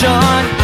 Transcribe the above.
Sean.